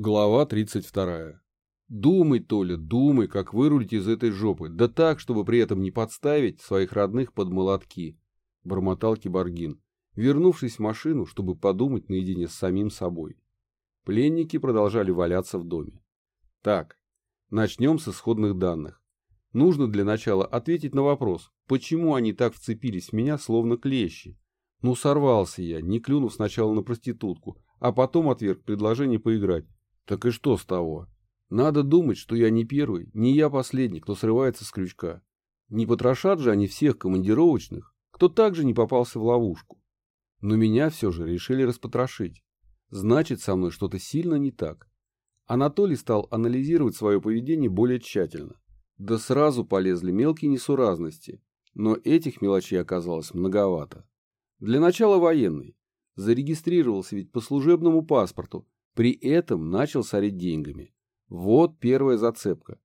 Глава 32. Думай, Толя, думай, как вырулить из этой жопы, да так, чтобы при этом не подставить своих родных под молотки, бормотал Киборгин, вернувшись в машину, чтобы подумать наедине с самим собой. Пленники продолжали валяться в доме. Так, начнем с исходных данных. Нужно для начала ответить на вопрос, почему они так вцепились в меня, словно клещи. Ну, сорвался я, не клюнув сначала на проститутку, а потом отверг предложение поиграть. Так и что с того? Надо думать, что я не первый, не я последний, кто срывается с крючка. Не потрошат же они всех командировочных, кто также не попался в ловушку. Но меня все же решили распотрошить. Значит, со мной что-то сильно не так. Анатолий стал анализировать свое поведение более тщательно. Да сразу полезли мелкие несуразности, но этих мелочей оказалось многовато. Для начала военный. Зарегистрировался ведь по служебному паспорту, при этом начал сорить деньгами. Вот первая зацепка.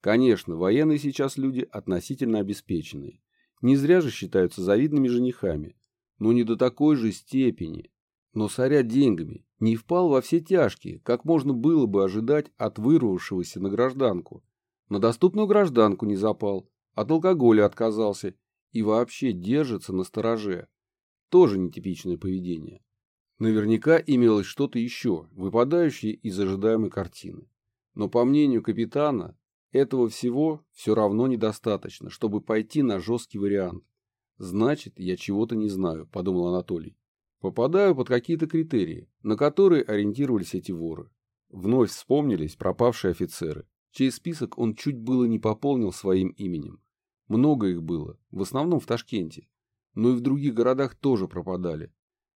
Конечно, военные сейчас люди относительно обеспеченные. Не зря же считаются завидными женихами. Но не до такой же степени. Но сорят деньгами не впал во все тяжкие, как можно было бы ожидать от вырвавшегося на гражданку. На доступную гражданку не запал, от алкоголя отказался и вообще держится на стороже. Тоже нетипичное поведение. Наверняка имелось что-то еще, выпадающее из ожидаемой картины. Но по мнению капитана, этого всего все равно недостаточно, чтобы пойти на жесткий вариант. Значит, я чего-то не знаю, подумал Анатолий. Попадаю под какие-то критерии, на которые ориентировались эти воры. Вновь вспомнились пропавшие офицеры, чей список он чуть было не пополнил своим именем. Много их было, в основном в Ташкенте, но и в других городах тоже пропадали.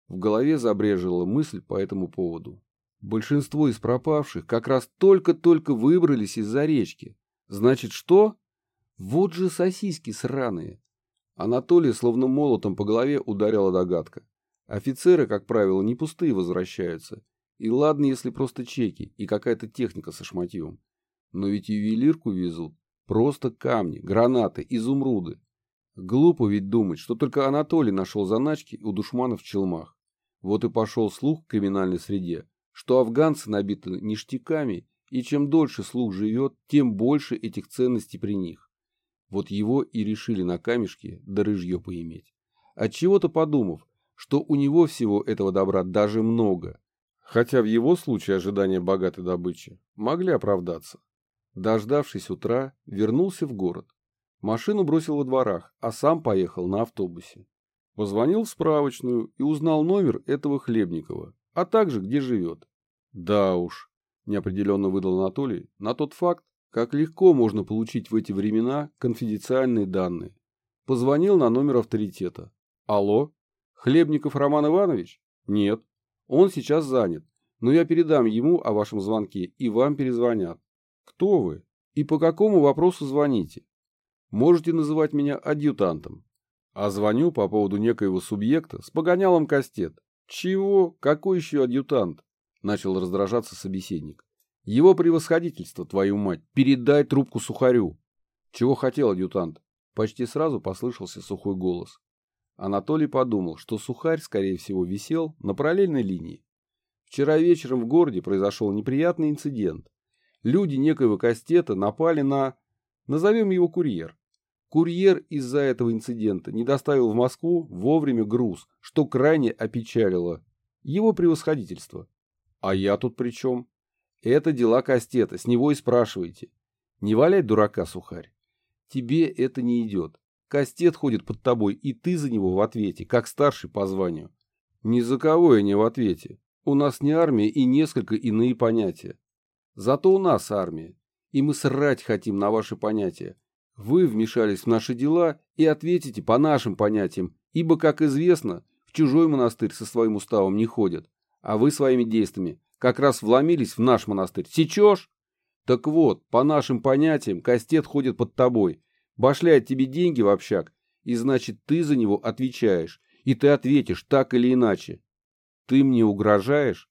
В голове забрежила мысль по этому поводу. Большинство из пропавших как раз только-только выбрались из-за речки. Значит, что? Вот же сосиски сраные. Анатолия словно молотом по голове ударила догадка. Офицеры, как правило, не пустые возвращаются. И ладно, если просто чеки и какая-то техника со шматьем. Но ведь ювелирку везут. Просто камни, гранаты, изумруды. Глупо ведь думать, что только Анатолий нашел заначки у душманов в челмах. Вот и пошел слух в криминальной среде, что афганцы набиты ништяками, и чем дольше слух живет, тем больше этих ценностей при них. Вот его и решили на камешке да рыжье поиметь. Отчего-то подумав, что у него всего этого добра даже много, хотя в его случае ожидания богатой добычи могли оправдаться. Дождавшись утра, вернулся в город. Машину бросил во дворах, а сам поехал на автобусе. Позвонил в справочную и узнал номер этого Хлебникова, а также где живет. Да уж, неопределенно выдал Анатолий, на тот факт, как легко можно получить в эти времена конфиденциальные данные. Позвонил на номер авторитета. Алло? Хлебников Роман Иванович? Нет. Он сейчас занят, но я передам ему о вашем звонке и вам перезвонят. Кто вы? И по какому вопросу звоните? Можете называть меня адъютантом. А звоню по поводу некоего субъекта с погонялом кастет. Чего? Какой еще адъютант? Начал раздражаться собеседник. Его превосходительство, твою мать, передай трубку сухарю. Чего хотел адъютант? Почти сразу послышался сухой голос. Анатолий подумал, что сухарь, скорее всего, висел на параллельной линии. Вчера вечером в городе произошел неприятный инцидент. Люди некоего кастета напали на... Назовем его курьер. Курьер из-за этого инцидента не доставил в Москву вовремя груз, что крайне опечалило его превосходительство. А я тут при чем? Это дела Кастета, с него и спрашивайте. Не валяй дурака, сухарь. Тебе это не идет. Кастет ходит под тобой, и ты за него в ответе, как старший по званию. Ни за кого я не в ответе. У нас не армия и несколько иные понятия. Зато у нас армия, и мы срать хотим на ваши понятия. Вы вмешались в наши дела и ответите по нашим понятиям, ибо, как известно, в чужой монастырь со своим уставом не ходят, а вы своими действиями как раз вломились в наш монастырь. Сечешь? Так вот, по нашим понятиям, кастет ходит под тобой, башляет тебе деньги в общак, и значит ты за него отвечаешь, и ты ответишь так или иначе. Ты мне угрожаешь?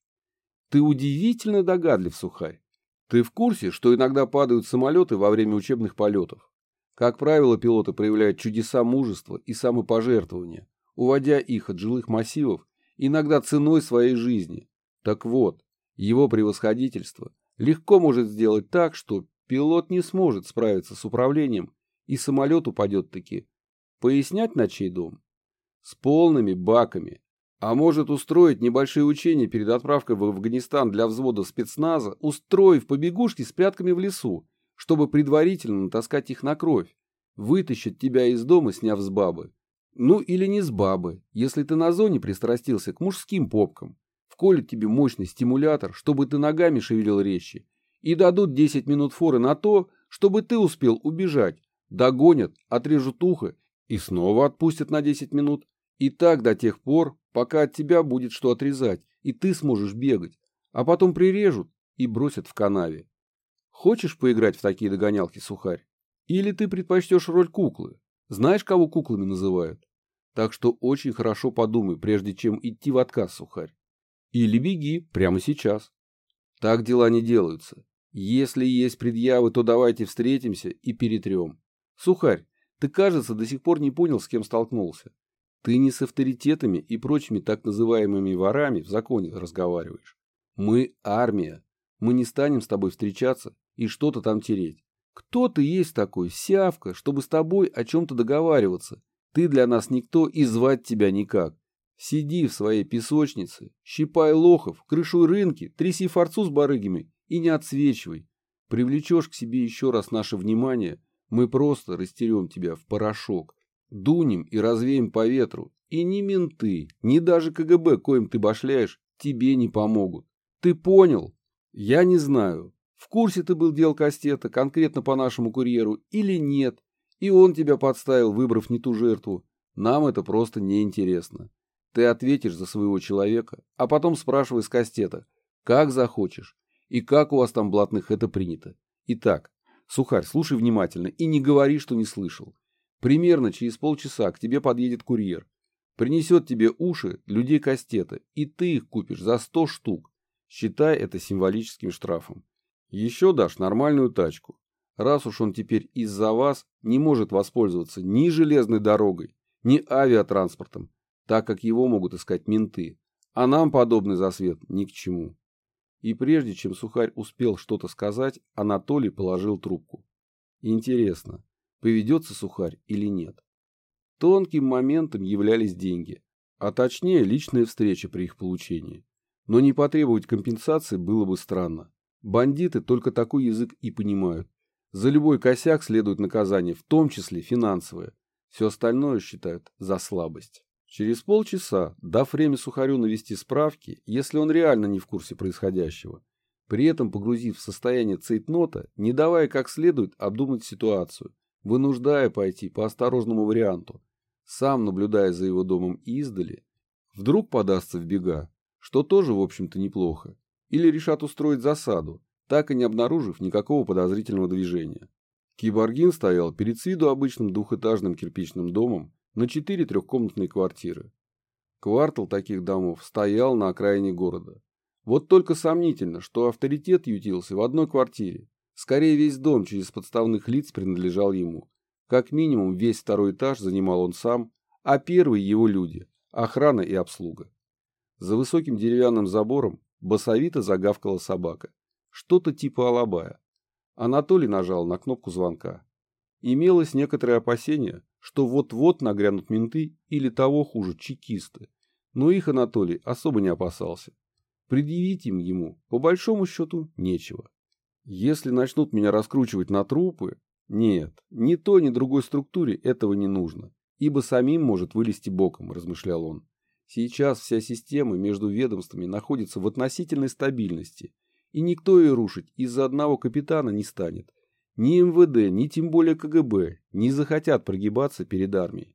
Ты удивительно догадлив, Сухарь. Ты в курсе, что иногда падают самолеты во время учебных полетов? Как правило, пилоты проявляют чудеса мужества и самопожертвования, уводя их от жилых массивов, иногда ценой своей жизни. Так вот, Его превосходительство легко может сделать так, что пилот не сможет справиться с управлением, и самолет упадет таки. Пояснять на чей дом? С полными баками. А может устроить небольшие учения перед отправкой в Афганистан для взвода спецназа, устроив побегушки с прятками в лесу, чтобы предварительно натаскать их на кровь, вытащить тебя из дома, сняв с бабы. Ну или не с бабы, если ты на зоне пристрастился к мужским попкам. Вколют тебе мощный стимулятор, чтобы ты ногами шевелил резче, и дадут 10 минут форы на то, чтобы ты успел убежать. Догонят, отрежут ухо и снова отпустят на 10 минут. И так до тех пор, пока от тебя будет что отрезать, и ты сможешь бегать. А потом прирежут и бросят в канаве. Хочешь поиграть в такие догонялки, сухарь? Или ты предпочтешь роль куклы? Знаешь, кого куклами называют? Так что очень хорошо подумай, прежде чем идти в отказ, сухарь. Или беги прямо сейчас. Так дела не делаются. Если есть предъявы, то давайте встретимся и перетрем. Сухарь, ты, кажется, до сих пор не понял, с кем столкнулся. Ты не с авторитетами и прочими так называемыми ворами в законе разговариваешь. Мы армия. Мы не станем с тобой встречаться и что-то там тереть. Кто ты есть такой, сявка, чтобы с тобой о чем-то договариваться? Ты для нас никто и звать тебя никак. Сиди в своей песочнице, щипай лохов, крышуй рынки, тряси форцу с барыгами и не отсвечивай. Привлечешь к себе еще раз наше внимание, мы просто растерем тебя в порошок, дунем и развеем по ветру, и ни менты, ни даже КГБ, коим ты башляешь, тебе не помогут. Ты понял? Я не знаю, в курсе ты был дел Кастета конкретно по нашему курьеру или нет, и он тебя подставил, выбрав не ту жертву. Нам это просто неинтересно. Ты ответишь за своего человека, а потом спрашивай с Кастета, как захочешь, и как у вас там блатных это принято. Итак, Сухарь, слушай внимательно и не говори, что не слышал. Примерно через полчаса к тебе подъедет курьер. Принесет тебе уши людей Кастета, и ты их купишь за сто штук. Считай это символическим штрафом. Еще дашь нормальную тачку. Раз уж он теперь из-за вас не может воспользоваться ни железной дорогой, ни авиатранспортом, так как его могут искать менты, а нам подобный засвет ни к чему. И прежде чем Сухарь успел что-то сказать, Анатолий положил трубку. Интересно, поведется Сухарь или нет? Тонким моментом являлись деньги, а точнее личная встреча при их получении. Но не потребовать компенсации было бы странно. Бандиты только такой язык и понимают. За любой косяк следует наказание, в том числе финансовое. Все остальное считают за слабость. Через полчаса, дав время Сухарю навести справки, если он реально не в курсе происходящего, при этом погрузив в состояние цейтнота, не давая как следует обдумать ситуацию, вынуждая пойти по осторожному варианту, сам наблюдая за его домом издали, вдруг подастся в бега, что тоже, в общем-то, неплохо, или решат устроить засаду, так и не обнаружив никакого подозрительного движения. Киборгин стоял перед с виду обычным двухэтажным кирпичным домом на четыре трехкомнатные квартиры. Квартал таких домов стоял на окраине города. Вот только сомнительно, что авторитет ютился в одной квартире. Скорее весь дом через подставных лиц принадлежал ему. Как минимум весь второй этаж занимал он сам, а первый его люди – охрана и обслуга. За высоким деревянным забором Басовито загавкала собака. Что-то типа алабая. Анатолий нажал на кнопку звонка. Имелось некоторое опасение, что вот-вот нагрянут менты или того хуже чекисты. Но их Анатолий особо не опасался. Предъявить им ему, по большому счету, нечего. Если начнут меня раскручивать на трупы, нет, ни той, ни другой структуре этого не нужно, ибо самим может вылезти боком, размышлял он. Сейчас вся система между ведомствами находится в относительной стабильности, и никто ее рушить из-за одного капитана не станет. Ни МВД, ни тем более КГБ не захотят прогибаться перед армией.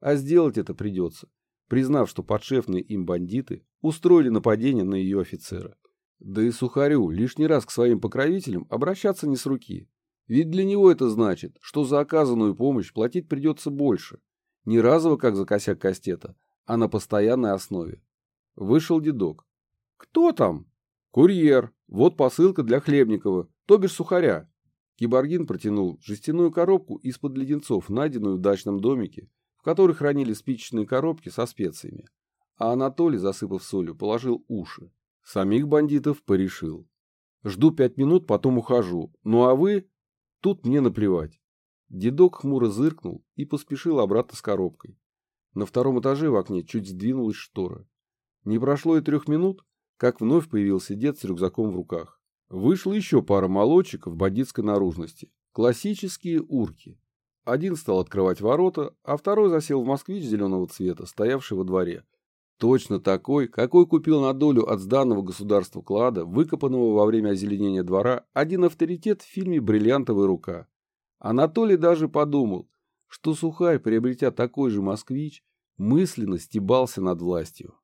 А сделать это придется, признав, что подшефные им бандиты устроили нападение на ее офицера. Да и Сухарю лишний раз к своим покровителям обращаться не с руки. Ведь для него это значит, что за оказанную помощь платить придется больше. Не разово, как за косяк кастета, а на постоянной основе. Вышел дедок. «Кто там?» «Курьер. Вот посылка для Хлебникова, то бишь сухаря». Киборгин протянул жестяную коробку из-под леденцов, найденную в дачном домике, в которой хранили спичечные коробки со специями. А Анатолий, засыпав солью, положил уши. Самих бандитов порешил. Жду пять минут, потом ухожу. Ну а вы? Тут мне наплевать. Дедок хмуро зыркнул и поспешил обратно с коробкой. На втором этаже в окне чуть сдвинулась штора. Не прошло и трех минут, как вновь появился дед с рюкзаком в руках. Вышла еще пара молодчиков бандитской наружности. Классические урки. Один стал открывать ворота, а второй засел в москвич зеленого цвета, стоявший во дворе. Точно такой, какой купил на долю от сданного государству клада, выкопанного во время озеленения двора, один авторитет в фильме «Бриллиантовая рука». Анатолий даже подумал, что Сухарь, приобретя такой же москвич, мысленно стебался над властью.